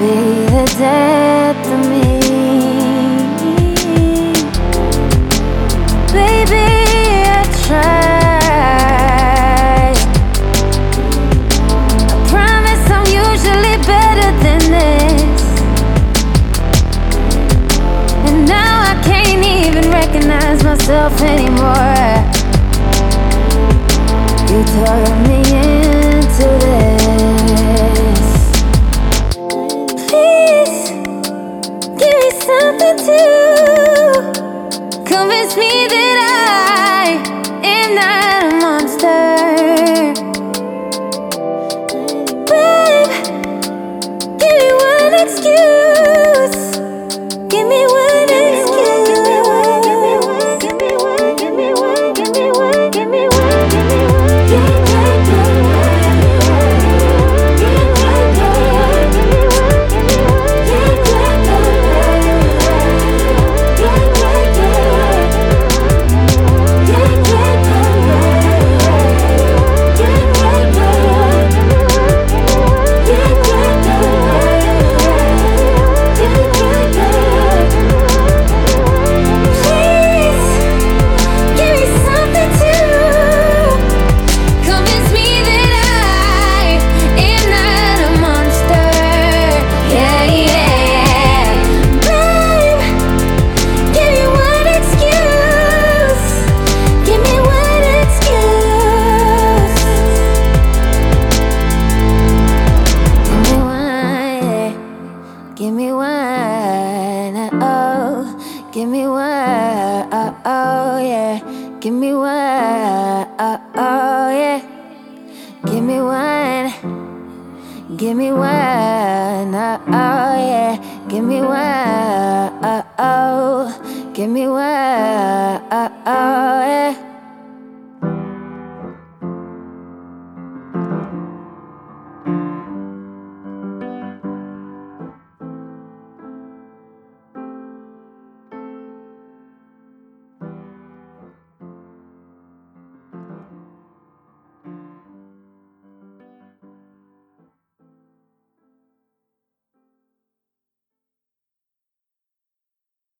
be the death of me. Baby, I. I promise I'm usually better than this. And now I can't even recognize myself anymore. You tore me something to convince me that I Give me one, oh, oh, yeah. Give me one, give me one, oh, oh, yeah. Give me one, oh, oh, give me one, oh, oh.